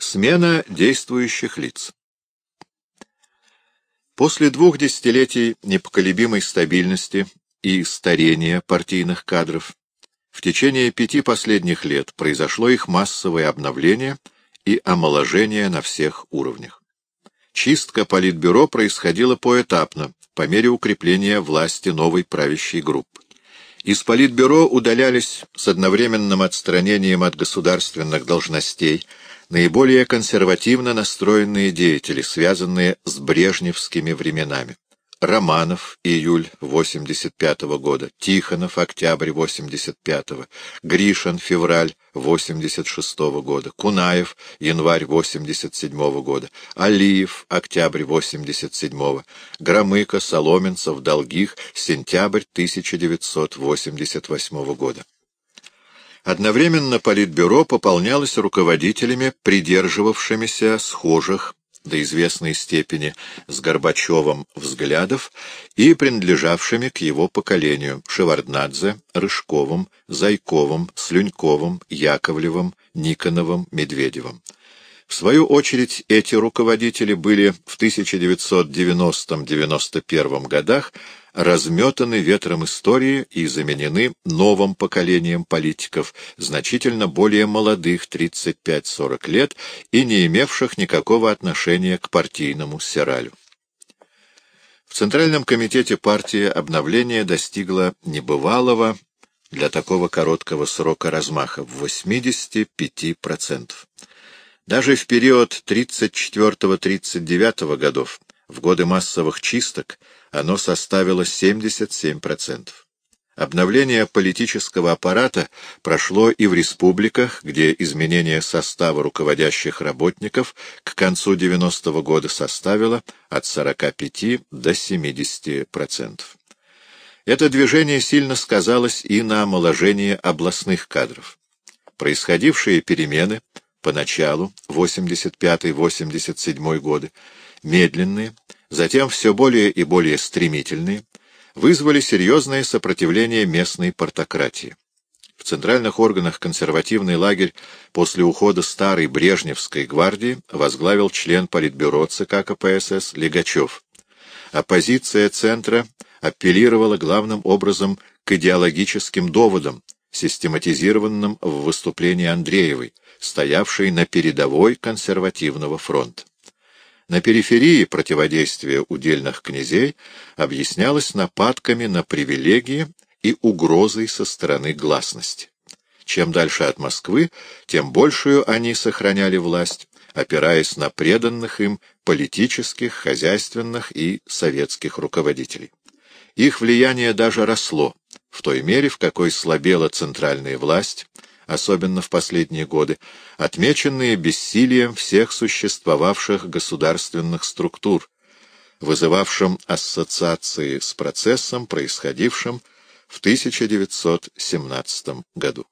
Смена действующих лиц После двух десятилетий непоколебимой стабильности и старения партийных кадров в течение пяти последних лет произошло их массовое обновление и омоложение на всех уровнях. Чистка Политбюро происходила поэтапно, по мере укрепления власти новой правящей группы. Из Политбюро удалялись с одновременным отстранением от государственных должностей наиболее консервативно настроенные деятели, связанные с брежневскими временами. Романов, июль 85 -го года, Тихонов, октябрь 85 -го, Гришин, февраль 86 -го года, Кунаев, январь 87 -го года, Алиев, октябрь 87 -го, Громыко, Соломенцев, Долгих, сентябрь 1988 года. Одновременно Политбюро пополнялось руководителями, придерживавшимися схожих до известной степени с Горбачевым взглядов и принадлежавшими к его поколению Шеварднадзе, Рыжковым, Зайковым, Слюньковым, Яковлевым, Никоновым, Медведевым. В свою очередь эти руководители были в 1990-91 годах разметаны ветром истории и заменены новым поколением политиков, значительно более молодых 35-40 лет и не имевших никакого отношения к партийному сиралю. В Центральном комитете партии обновление достигло небывалого для такого короткого срока размаха в 85%. Даже в период 34-39 годов, в годы массовых чисток, оно составило 77%. Обновление политического аппарата прошло и в республиках, где изменение состава руководящих работников к концу 90-го года составило от 45 до 70%. Это движение сильно сказалось и на омоложении областных кадров. Происходившие перемены поначалу, 85-87 годы, медленные, затем все более и более стремительные, вызвали серьезное сопротивление местной портократии. В центральных органах консервативный лагерь после ухода старой Брежневской гвардии возглавил член Политбюро ЦК КПСС Легачев. Оппозиция центра апеллировала главным образом к идеологическим доводам, систематизированным в выступлении Андреевой, стоявшей на передовой консервативного фронта. На периферии противодействие удельных князей объяснялось нападками на привилегии и угрозой со стороны гласности. Чем дальше от Москвы, тем большую они сохраняли власть, опираясь на преданных им политических, хозяйственных и советских руководителей. Их влияние даже росло, в той мере, в какой слабела центральная власть, особенно в последние годы, отмеченные бессилием всех существовавших государственных структур, вызывавшим ассоциации с процессом, происходившим в 1917 году.